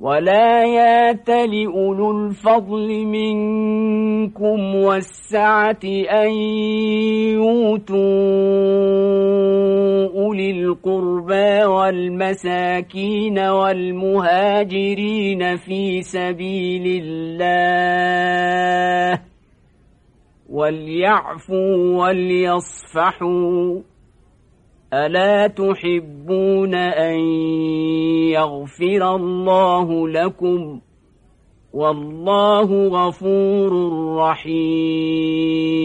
ولا يات لأولو الفضل منكم والسعة أن يوتوا أولي القربى والمساكين والمهاجرين في سبيل الله وليعفوا وليصفحوا ألا تحبون أن يغفر الله لكم. والله غفور رحيم.